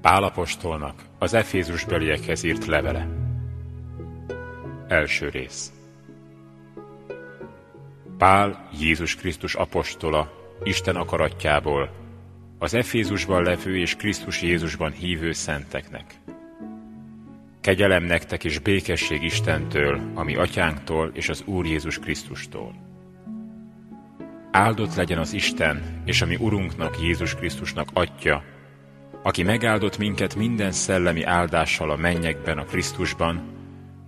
Pálapostolnak az Efézus beliekhez írt levele. Első rész. Pál, Jézus Krisztus apostola, Isten akaratjából, az Efézusban levő és Krisztus Jézusban hívő szenteknek. Kegyelem nektek és békesség Istentől, ami atyánktól és az Úr Jézus Krisztustól. Áldott legyen az Isten, és ami Urunknak, Jézus Krisztusnak atya, aki megáldott minket minden szellemi áldással a mennyekben, a Krisztusban,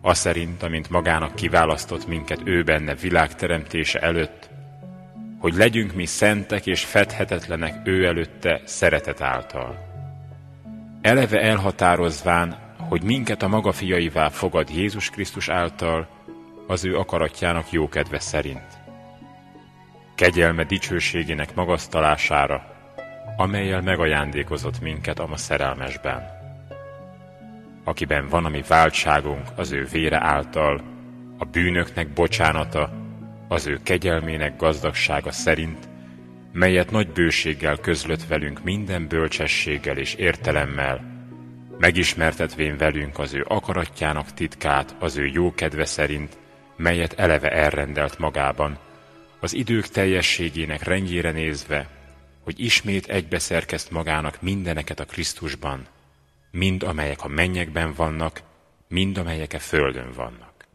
az szerint, amint magának kiválasztott minket ő benne világteremtése előtt, hogy legyünk mi szentek és fedhetetlenek ő előtte szeretet által. Eleve elhatározván, hogy minket a maga fiaivá fogad Jézus Krisztus által, az ő akaratjának jókedve szerint. Kegyelme dicsőségének magasztalására, amelyel megajándékozott minket a ma szerelmesben. Akiben van a mi váltságunk az ő vére által, a bűnöknek bocsánata, az ő kegyelmének gazdagsága szerint, melyet nagy bőséggel közlött velünk minden bölcsességgel és értelemmel, megismertetvén velünk az ő akaratjának titkát az ő jó kedve szerint, melyet eleve elrendelt magában, az idők teljességének rendjére nézve, hogy ismét egybeszerkezt magának mindeneket a Krisztusban, mind amelyek a mennyekben vannak, mind amelyek a földön vannak.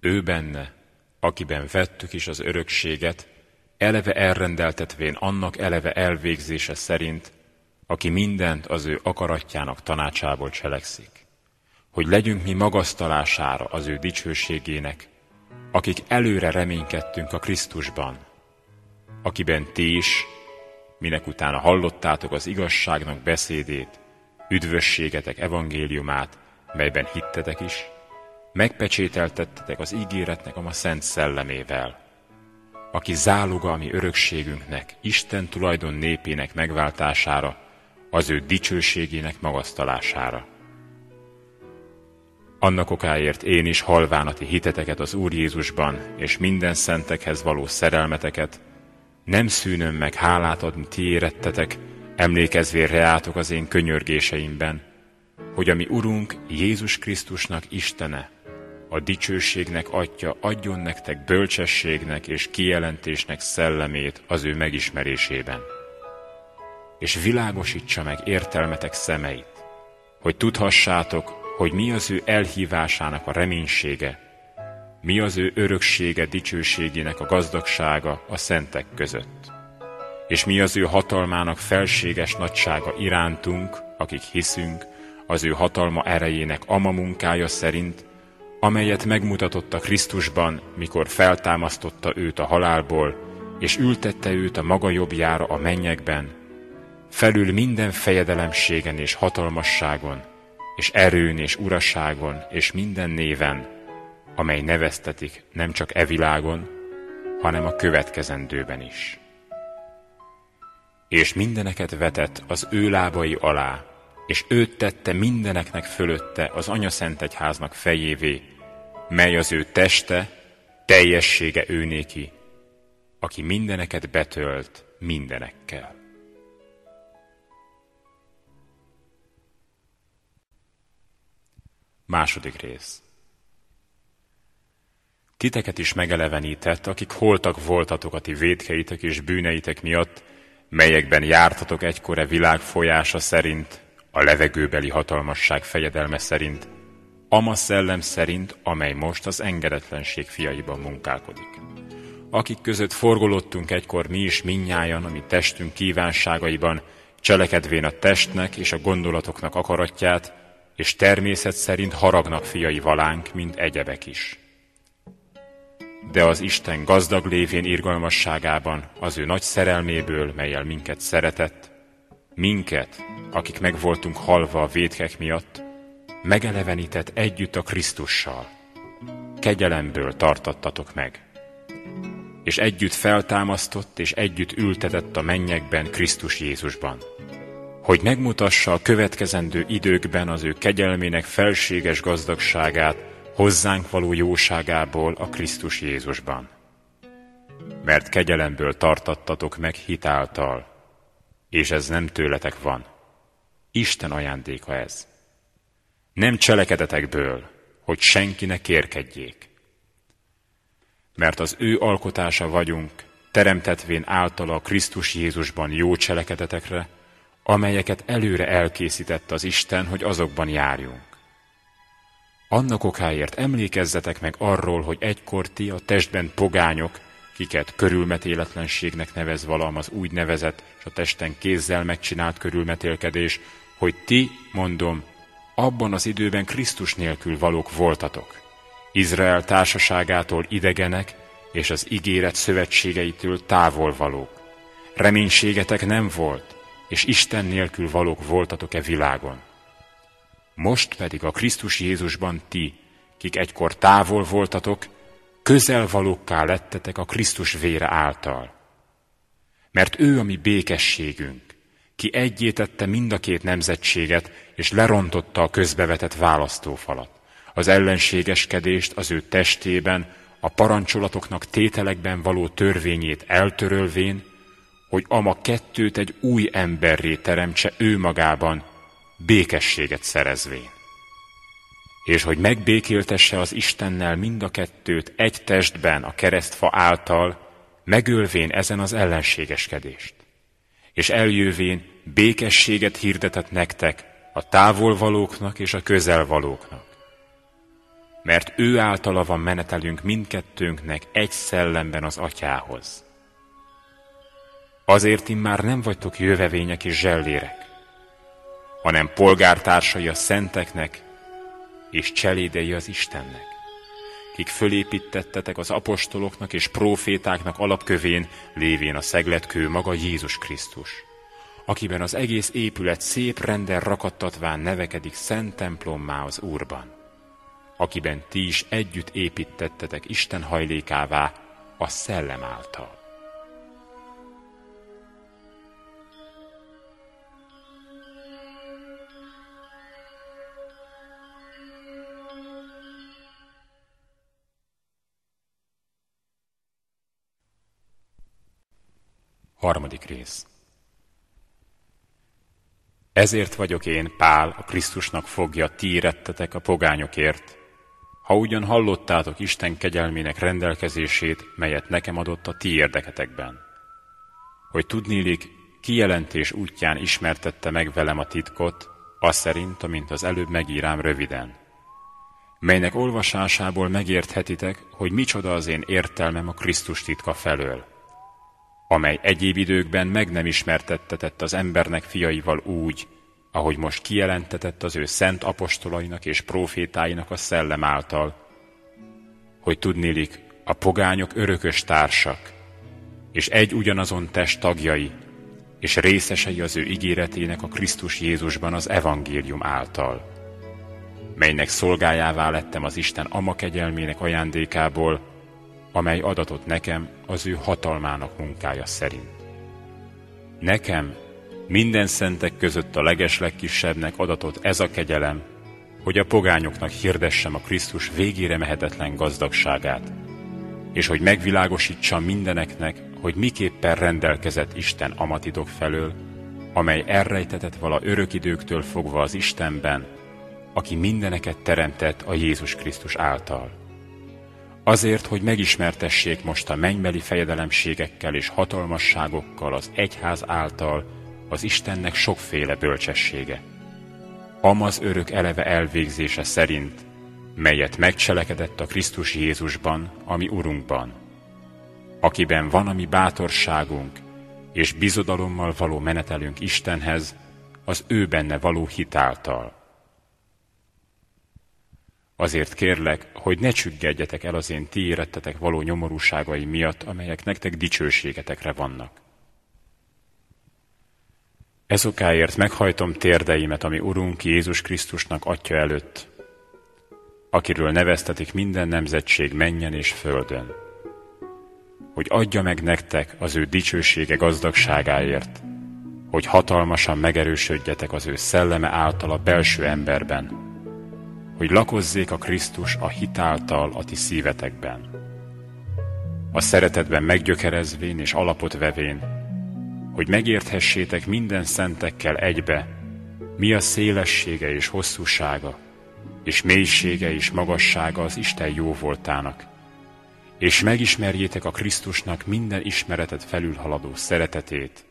Ő benne, akiben vettük is az örökséget, eleve elrendeltetvén annak eleve elvégzése szerint, aki mindent az ő akaratjának tanácsából cselekszik, hogy legyünk mi magasztalására az ő dicsőségének, akik előre reménykedtünk a Krisztusban, akiben ti is, minek utána hallottátok az igazságnak beszédét, üdvösségetek evangéliumát, melyben hittetek is, megpecsételtettetek az ígéretnek a ma szent szellemével, aki záloga a mi örökségünknek, Isten tulajdon népének megváltására, az ő dicsőségének magasztalására. Annak okáért én is halván a ti hiteteket az Úr Jézusban, és minden szentekhez való szerelmeteket, nem szűnöm meg hálát adni ti érettetek, emlékezvén reátok az én könyörgéseimben, hogy ami Urunk Jézus Krisztusnak Istene, a dicsőségnek Atya adjon nektek bölcsességnek és kijelentésnek szellemét az ő megismerésében. És világosítsa meg értelmetek szemeit, hogy tudhassátok, hogy mi az ő elhívásának a reménysége, mi az ő öröksége dicsőségének a gazdagsága a szentek között, és mi az ő hatalmának felséges nagysága irántunk, akik hiszünk, az ő hatalma erejének ama munkája szerint, amelyet megmutatott a Krisztusban, mikor feltámasztotta őt a halálból, és ültette őt a maga jobbjára a mennyekben, felül minden fejedelemségen és hatalmasságon, és erőn és uraságon, és minden néven, amely neveztetik nem csak e világon, hanem a következendőben is. És mindeneket vetett az ő lábai alá, és őt tette mindeneknek fölötte az Anya Szent Egyháznak fejévé, mely az ő teste, teljessége őnéki, aki mindeneket betölt mindenekkel. Második rész Titeket is megelevenített, akik holtak voltatok a ti védkeitek és bűneitek miatt, melyekben jártatok egykor e világ folyása szerint, a levegőbeli hatalmasság fejedelme szerint, ama szellem szerint, amely most az engedetlenség fiaiban munkálkodik. Akik között forgolódtunk egykor mi is minnyájan, ami testünk kívánságaiban, cselekedvén a testnek és a gondolatoknak akaratját, és természet szerint haragnak fiai valánk, mint egyebek is de az Isten gazdag lévén irgalmasságában, az ő nagy szerelméből, melyel minket szeretett, minket, akik meg voltunk halva a védkek miatt, megelevenített együtt a Krisztussal. Kegyelemből tartattatok meg. És együtt feltámasztott, és együtt ültetett a mennyekben Krisztus Jézusban. Hogy megmutassa a következendő időkben az ő kegyelmének felséges gazdagságát, hozzánk való jóságából a Krisztus Jézusban. Mert kegyelemből tartattatok meg hitáltal, és ez nem tőletek van, Isten ajándéka ez. Nem cselekedetekből, hogy senki ne kérkedjék. Mert az ő alkotása vagyunk, teremtetvén általa Krisztus Jézusban jó cselekedetekre, amelyeket előre elkészített az Isten, hogy azokban járjunk. Annak okáért emlékezzetek meg arról, hogy egykor ti a testben pogányok, kiket körülmetéletlenségnek nevez valam az úgy nevezett, és a testen kézzel megcsinált körülmetélkedés, hogy ti, mondom, abban az időben Krisztus nélkül valók voltatok. Izrael társaságától idegenek, és az ígéret szövetségeitől távol valók. Reménységetek nem volt, és Isten nélkül valók voltatok-e világon. Most pedig a Krisztus Jézusban ti, kik egykor távol voltatok, közel valókká lettetek a Krisztus vére által. Mert ő a mi békességünk, ki egyétette mind a két nemzetséget, és lerontotta a közbevetett választófalat. Az ellenségeskedést az ő testében, a parancsolatoknak tételekben való törvényét eltörölvén, hogy ama kettőt egy új emberré teremtse ő magában, békességet szerezvén. És hogy megbékéltesse az Istennel mind a kettőt egy testben a keresztfa által, megölvén ezen az ellenségeskedést. És eljövén békességet hirdetett nektek a távolvalóknak és a közelvalóknak. Mert ő általa van menetelünk mindkettőnknek egy szellemben az atyához. Azért immár nem vagytok jövevények és zsellérek, hanem polgártársai a szenteknek és cselédei az Istennek, kik fölépítettetek az apostoloknak és profétáknak alapkövén, lévén a szegletkő maga Jézus Krisztus, akiben az egész épület szép renden rakattatván nevekedik szent templommá az Úrban, akiben ti is együtt építettetek Isten hajlékává a szellem által. Harmadik rész. Ezért vagyok én, Pál, a Krisztusnak fogja, ti érettetek a pogányokért, ha ugyan hallottátok Isten kegyelmének rendelkezését, melyet nekem adott a ti érdeketekben. Hogy tudnélik, kijelentés útján ismertette meg velem a titkot, az szerint, amint az előbb megírám röviden, melynek olvasásából megérthetitek, hogy micsoda az én értelmem a Krisztus titka felől, amely egyéb időkben meg nem ismertettetett az embernek fiaival úgy, ahogy most kijelentetett az ő szent apostolainak és profétáinak a szellem által, hogy tudnélik a pogányok örökös társak, és egy ugyanazon test tagjai, és részesei az ő ígéretének a Krisztus Jézusban az evangélium által, melynek szolgájává lettem az Isten ama kegyelmének ajándékából, amely adatot nekem az ő hatalmának munkája szerint. Nekem minden szentek között a legeslegkisebbnek adatot ez a kegyelem, hogy a pogányoknak hirdessem a Krisztus végére mehetetlen gazdagságát, és hogy megvilágosítsam mindeneknek, hogy miképpen rendelkezett Isten amatidok felől, amely elrejtetett vala örök időktől fogva az Istenben, aki mindeneket teremtett a Jézus Krisztus által Azért, hogy megismertessék most a mennybeli fejedelemségekkel és hatalmasságokkal az egyház által az Istennek sokféle bölcsessége. Amaz örök eleve elvégzése szerint, melyet megcselekedett a Krisztus Jézusban, ami Urunkban, akiben van a mi bátorságunk, és bizodalommal való menetelünk Istenhez, az ő benne való hitáltal Azért kérlek, hogy ne csüggedjetek el az én ti érettetek való nyomorúságai miatt, amelyek nektek dicsőségetekre vannak. Ezokáért meghajtom térdeimet, ami Urunk Jézus Krisztusnak Atya előtt, akiről neveztetik minden nemzetség menjen és földön, hogy adja meg nektek az ő dicsősége gazdagságáért, hogy hatalmasan megerősödjetek az ő szelleme által a belső emberben, hogy lakozzék a Krisztus a hitáltal a ti szívetekben. A szeretetben meggyökerezvén és alapot vevén, hogy megérthessétek minden szentekkel egybe, mi a szélessége és hosszúsága, és mélysége és magassága az Isten jó voltának, és megismerjétek a Krisztusnak minden ismeretet felülhaladó szeretetét,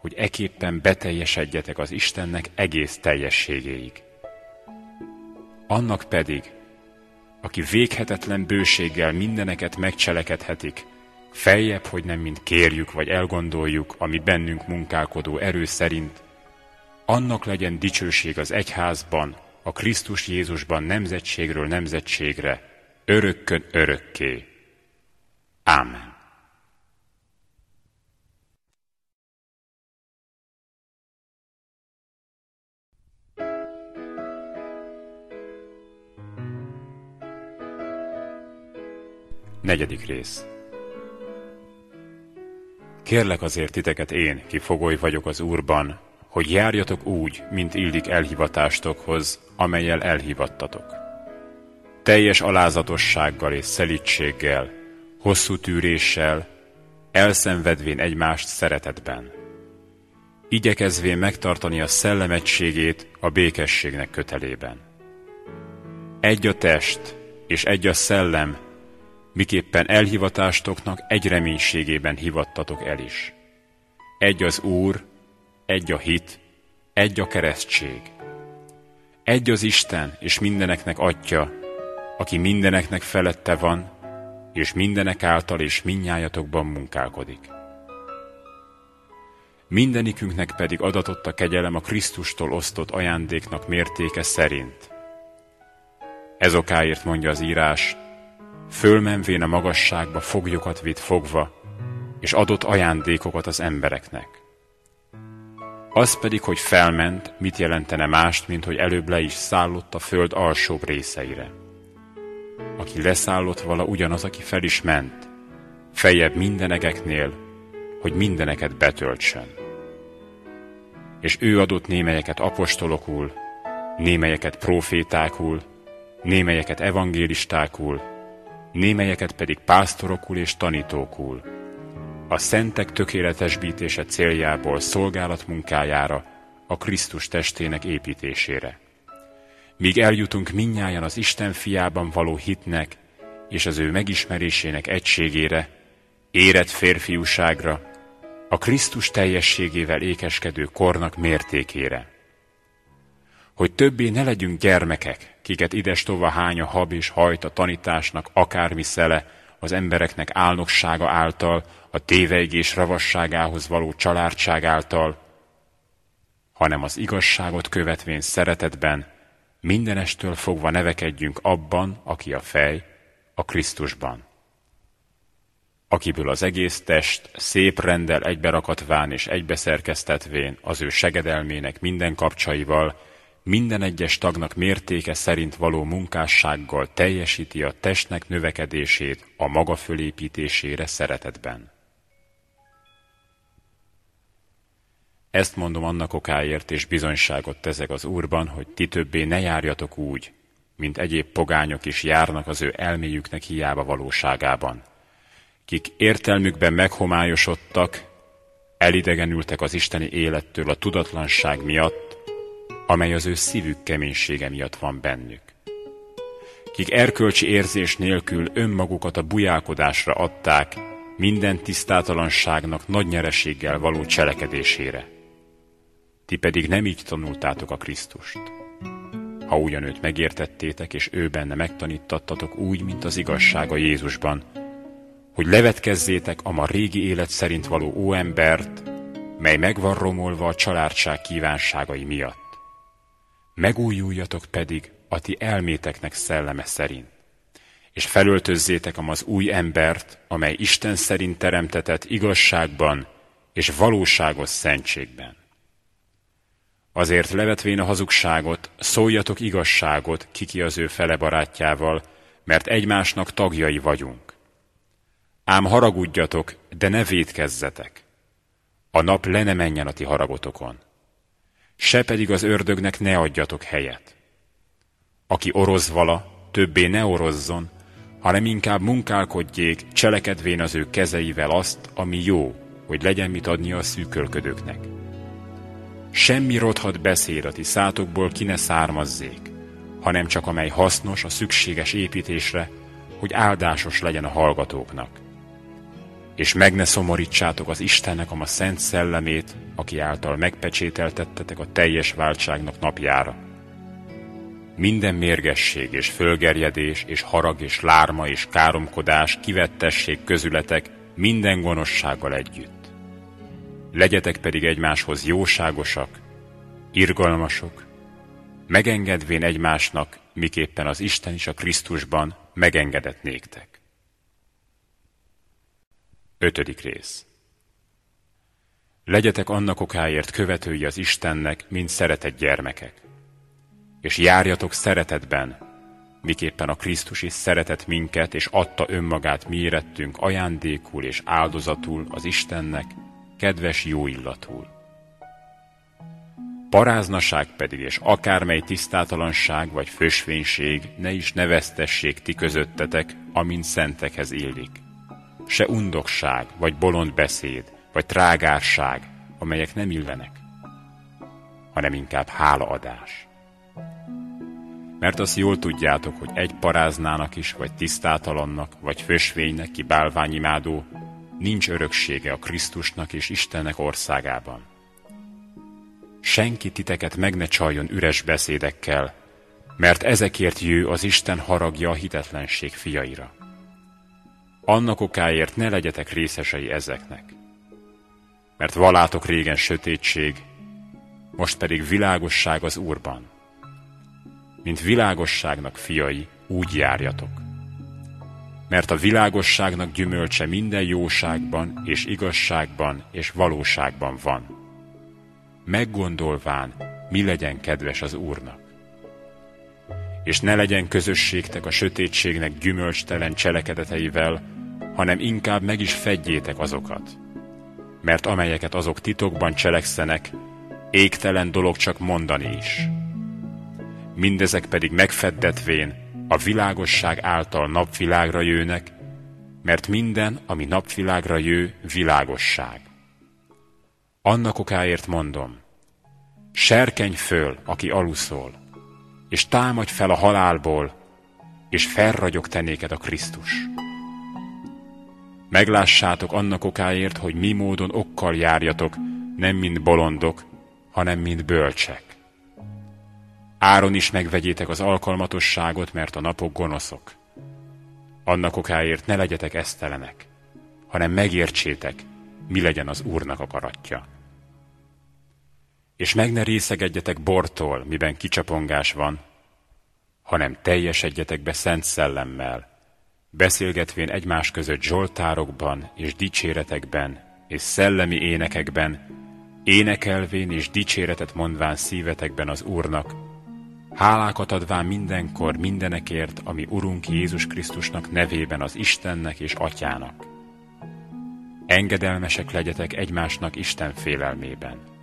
hogy eképpen beteljesedjetek az Istennek egész teljességéig. Annak pedig, aki véghetetlen bőséggel mindeneket megcselekedhetik, feljebb, hogy nem mint kérjük vagy elgondoljuk, ami bennünk munkálkodó erő szerint, annak legyen dicsőség az egyházban, a Krisztus Jézusban nemzetségről nemzetségre, örökkön örökké. Ámen. Negyedik rész Kérlek azért titeket én, ki fogoly vagyok az Úrban, hogy járjatok úgy, mint illik elhivatástok,hoz amelyel elhivattatok. Teljes alázatossággal és szelítséggel, hosszú tűréssel, elszenvedvén egymást szeretetben. Igyekezvén megtartani a szellemegységét a békességnek kötelében. Egy a test és egy a szellem, miképpen elhivatástoknak egy reménységében hivattatok el is. Egy az Úr, egy a hit, egy a keresztség. Egy az Isten és mindeneknek Atya, aki mindeneknek felette van, és mindenek által és minnyájatokban munkálkodik. Mindenikünknek pedig adatott a kegyelem a Krisztustól osztott ajándéknak mértéke szerint. Ez okáért mondja az írás, fölmenvén a magasságba foglyokat vitt fogva, és adott ajándékokat az embereknek. Az pedig, hogy felment, mit jelentene mást, mint hogy előbb le is szállott a föld alsóbb részeire. Aki leszállott vala ugyanaz, aki fel is ment, fejebb mindenegeknél, hogy mindeneket betöltsön. És ő adott némelyeket apostolokul, némelyeket profétákul, némelyeket evangélistákul, némelyeket pedig pásztorokul és tanítókul, a szentek tökéletesbítése céljából szolgálat munkájára, a Krisztus testének építésére. Míg eljutunk minnyáján az Isten fiában való hitnek és az ő megismerésének egységére, érett férfiúságra, a Krisztus teljességével ékeskedő kornak mértékére. Hogy többé ne legyünk gyermekek, kiket idestova hány a hab és hajt a tanításnak akármi szele, az embereknek álnoksága által, a téveigés ravasságához való családság által, hanem az igazságot követvén szeretetben, mindenestől fogva nevekedjünk abban, aki a fej, a Krisztusban. Akiből az egész test szép rendel egyberakotván és egybeszerkeztetvén az ő segedelmének minden kapcsaival, minden egyes tagnak mértéke szerint való munkássággal teljesíti a testnek növekedését a maga fölépítésére szeretetben. Ezt mondom annak okáért, és bizonyságot tezek az Úrban, hogy ti többé ne járjatok úgy, mint egyéb pogányok is járnak az ő elméjüknek hiába valóságában, kik értelmükben meghomályosodtak, elidegenültek az isteni élettől a tudatlanság miatt, amely az ő szívük keménysége miatt van bennük. Kik erkölcsi érzés nélkül önmagukat a bujálkodásra adták minden tisztátalanságnak nagy nyereséggel való cselekedésére. Ti pedig nem így tanultátok a Krisztust. Ha ugyan őt megértettétek, és ő benne megtanítattatok úgy, mint az igazsága Jézusban, hogy levetkezzétek a ma régi élet szerint való óembert, mely megvan romolva a családság kívánságai miatt megújuljatok pedig a ti elméteknek szelleme szerint, és felöltözzétek az új embert, amely Isten szerint teremtetett igazságban és valóságos szentségben. Azért levetvén a hazugságot, szóljatok igazságot kiki az ő fele barátjával, mert egymásnak tagjai vagyunk. Ám haragudjatok, de ne védkezzetek. A nap le ne menjen a ti haragotokon se pedig az ördögnek ne adjatok helyet. Aki oroz vala, többé ne orozzon, hanem inkább munkálkodjék, cselekedvén az ő kezeivel azt, ami jó, hogy legyen mit adni a szűkölködőknek. semmi rothat beszéd a ti szátokból ki ne származzék, hanem csak amely hasznos a szükséges építésre, hogy áldásos legyen a hallgatóknak. És meg ne szomorítsátok az Istennek a szent szellemét, aki által megpecsételtettetek a teljes váltságnak napjára. Minden mérgesség és fölgerjedés és harag és lárma és káromkodás kivettessék közületek minden gonoszsággal együtt. Legyetek pedig egymáshoz jóságosak, irgalmasok, megengedvén egymásnak, miképpen az Isten is a Krisztusban megengedett néktek. Ötödik rész Legyetek annak okáért követői az Istennek, mint szeretett gyermekek, és járjatok szeretetben, miképpen a Krisztus is szeretett minket, és adta önmagát mi ajándékul és áldozatul az Istennek, kedves jó illatul. Paráznaság pedig és akármely tisztátalanság vagy fösvénység ne is neveztessék ti közöttetek, amint szentekhez illik. Se undokság, vagy bolond beszéd, vagy trágárság, amelyek nem illenek, hanem inkább hálaadás. Mert azt jól tudjátok, hogy egy paráznának is, vagy tisztátalannak, vagy fösvénynek ki bálványimádó, nincs öröksége a Krisztusnak és Istennek országában. Senki titeket meg ne csaljon üres beszédekkel, mert ezekért jő az Isten haragja a hitetlenség fiaira. Annak okáért ne legyetek részesei ezeknek. Mert valátok régen sötétség, most pedig világosság az Úrban. Mint világosságnak fiai, úgy járjatok. Mert a világosságnak gyümölcse minden jóságban és igazságban és valóságban van meggondolván, mi legyen kedves az Úrnak. És ne legyen közösségtek a sötétségnek gyümölcstelen cselekedeteivel, hanem inkább meg is fedjétek azokat. Mert amelyeket azok titokban cselekszenek, égtelen dolog csak mondani is. Mindezek pedig megfeddetvén a világosság által napvilágra jönnek, mert minden, ami napvilágra jő, világosság. Annak okáért mondom, serkenj föl, aki aluszol, és támadj fel a halálból, és felragyog tenéked a Krisztus. Meglássátok annak okáért, hogy mi módon okkal járjatok, nem mint bolondok, hanem mint bölcsek. Áron is megvegyétek az alkalmatosságot, mert a napok gonoszok. Annak okáért ne legyetek esztelenek, hanem megértsétek, mi legyen az Úrnak akaratja és meg ne részegedjetek bortól, miben kicsapongás van, hanem teljesedjetek be szent szellemmel, beszélgetvén egymás között zsoltárokban és dicséretekben és szellemi énekekben, énekelvén és dicséretet mondván szívetekben az Úrnak, hálákat adván mindenkor mindenekért, ami Urunk Jézus Krisztusnak nevében az Istennek és Atyának. Engedelmesek legyetek egymásnak Isten félelmében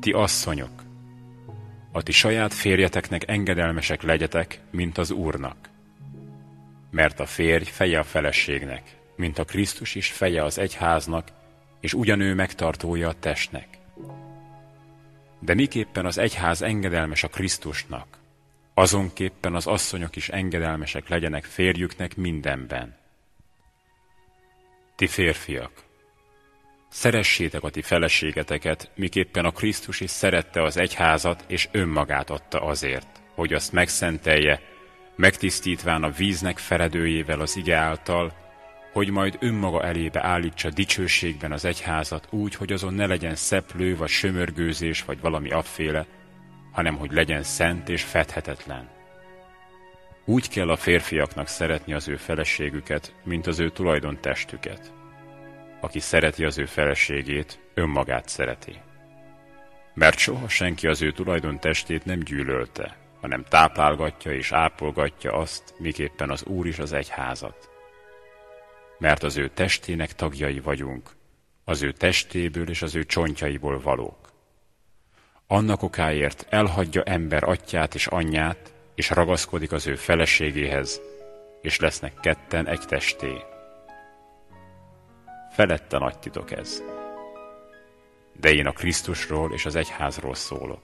ti asszonyok, a ti saját férjeteknek engedelmesek legyetek, mint az Úrnak. Mert a férj feje a feleségnek, mint a Krisztus is feje az egyháznak, és ugyanő megtartója a testnek. De miképpen az egyház engedelmes a Krisztusnak, azonképpen az asszonyok is engedelmesek legyenek férjüknek mindenben. Ti férfiak, Szeressétek a ti feleségeteket, miképpen a Krisztus is szerette az egyházat, és önmagát adta azért, hogy azt megszentelje, megtisztítván a víznek feredőjével az ige által, hogy majd önmaga elébe állítsa dicsőségben az egyházat úgy, hogy azon ne legyen szeplő, vagy sömörgőzés, vagy valami afféle, hanem hogy legyen szent és fedhetetlen. Úgy kell a férfiaknak szeretni az ő feleségüket, mint az ő tulajdon testüket. Aki szereti az ő feleségét, önmagát szereti. Mert soha senki az ő tulajdon testét nem gyűlölte, hanem táplálgatja és ápolgatja azt, miképpen az Úr is az egyházat. Mert az ő testének tagjai vagyunk, az ő testéből és az ő csontjaiból valók. Annak okáért elhagyja ember atyát és anyját, és ragaszkodik az ő feleségéhez, és lesznek ketten egy testé felette nagy titok ez. de én a Krisztusról és az egyházról szólok.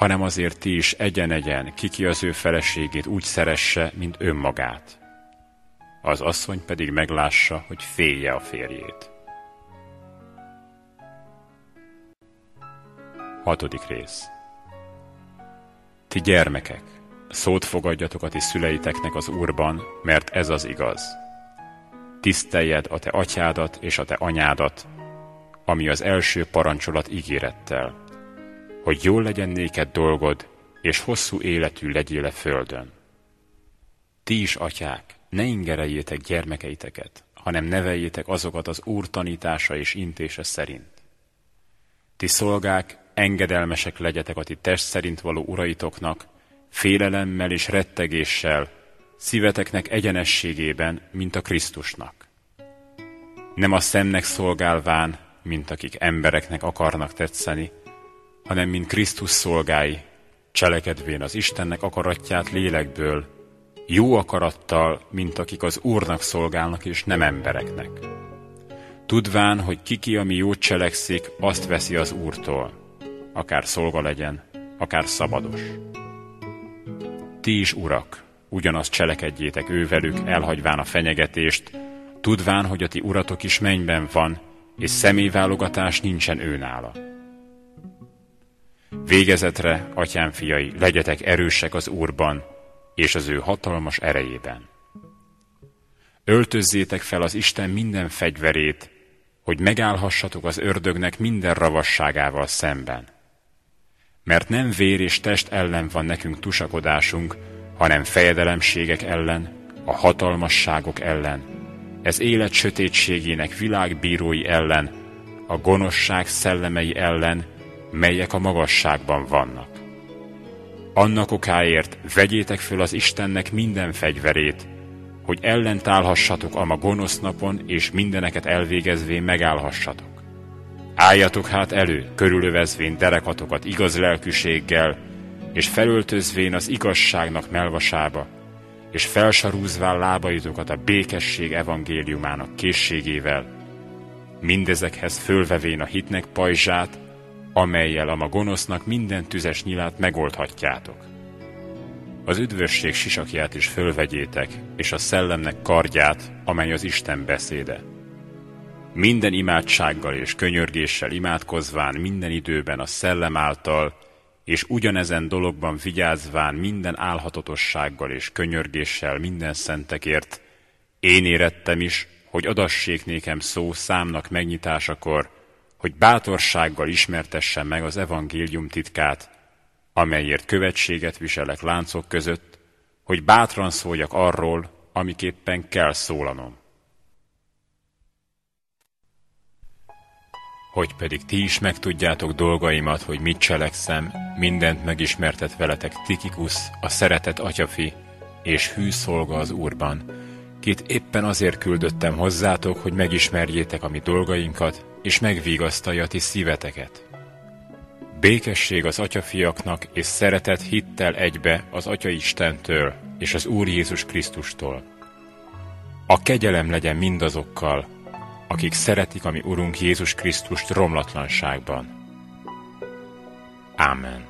Hanem azért ti is egyen-egyen, kiki az ő feleségét úgy szeresse, mint önmagát. Az asszony pedig meglássa, hogy félje a férjét. Hatodik rész Ti gyermekek, szót fogadjatok a ti szüleiteknek az Úrban, mert ez az igaz. Tiszteljed a te atyádat és a te anyádat, ami az első parancsolat ígérettel, hogy jól legyen néked dolgod, és hosszú életű legyél a földön. Ti is, atyák, ne ingereljétek gyermekeiteket, hanem neveljétek azokat az Úr tanítása és intése szerint. Ti szolgák, engedelmesek legyetek a ti test szerint való uraitoknak, félelemmel és rettegéssel, szíveteknek egyenességében, mint a Krisztusnak. Nem a szemnek szolgálván, mint akik embereknek akarnak tetszeni, hanem mint Krisztus szolgái, cselekedvén az Istennek akaratját lélekből, jó akarattal, mint akik az Úrnak szolgálnak és nem embereknek. Tudván, hogy kiki, ami jót cselekszik, azt veszi az Úrtól, akár szolga legyen, akár szabados. Ti is, urak, ugyanazt cselekedjétek ővelük, elhagyván a fenyegetést, tudván, hogy a ti uratok is mennyben van, és személyválogatás nincsen őnála. Végezetre, atyám fiai, legyetek erősek az Úrban, és az ő hatalmas erejében. Öltözzétek fel az Isten minden fegyverét, hogy megállhassatok az ördögnek minden ravasságával szemben. Mert nem vér és test ellen van nekünk tusakodásunk, hanem fejedelemségek ellen, a hatalmasságok ellen, ez élet sötétségének világbírói ellen, a gonoszság szellemei ellen, melyek a magasságban vannak. Annak okáért vegyétek föl az Istennek minden fegyverét, hogy ellentálhassatok a ma gonosz napon, és mindeneket elvégezvén megállhassatok. Álljatok hát elő, körülövezvén derekatokat igaz lelkűséggel, és felöltözvén az igazságnak melvasába, és felsarúzván lábaitokat a békesség evangéliumának készségével, mindezekhez fölvevén a hitnek pajzsát, amelyel a ma gonosznak minden tüzes nyilát megoldhatjátok. Az üdvösség sisakját is fölvegyétek, és a szellemnek kardját, amely az Isten beszéde. Minden imádsággal és könyörgéssel imádkozván minden időben a szellem által, és ugyanezen dologban vigyázván minden álhatatossággal és könyörgéssel minden szentekért, én érettem is, hogy adassék nékem szó számnak megnyitásakor, hogy bátorsággal ismertessem meg az evangélium titkát, amelyért követséget viselek láncok között, hogy bátran szóljak arról, amiképpen kell szólanom. hogy pedig ti is megtudjátok dolgaimat, hogy mit cselekszem, mindent megismertet veletek Tikikus, a szeretet atyafi, és hű szolga az Úrban, kit éppen azért küldöttem hozzátok, hogy megismerjétek a mi dolgainkat, és megvigasztalja ti szíveteket. Békesség az atyafiaknak, és szeretet hittel egybe az Atya Istentől, és az Úr Jézus Krisztustól. A kegyelem legyen mindazokkal, akik szeretik a mi Urunk Jézus Krisztust romlatlanságban. Ámen.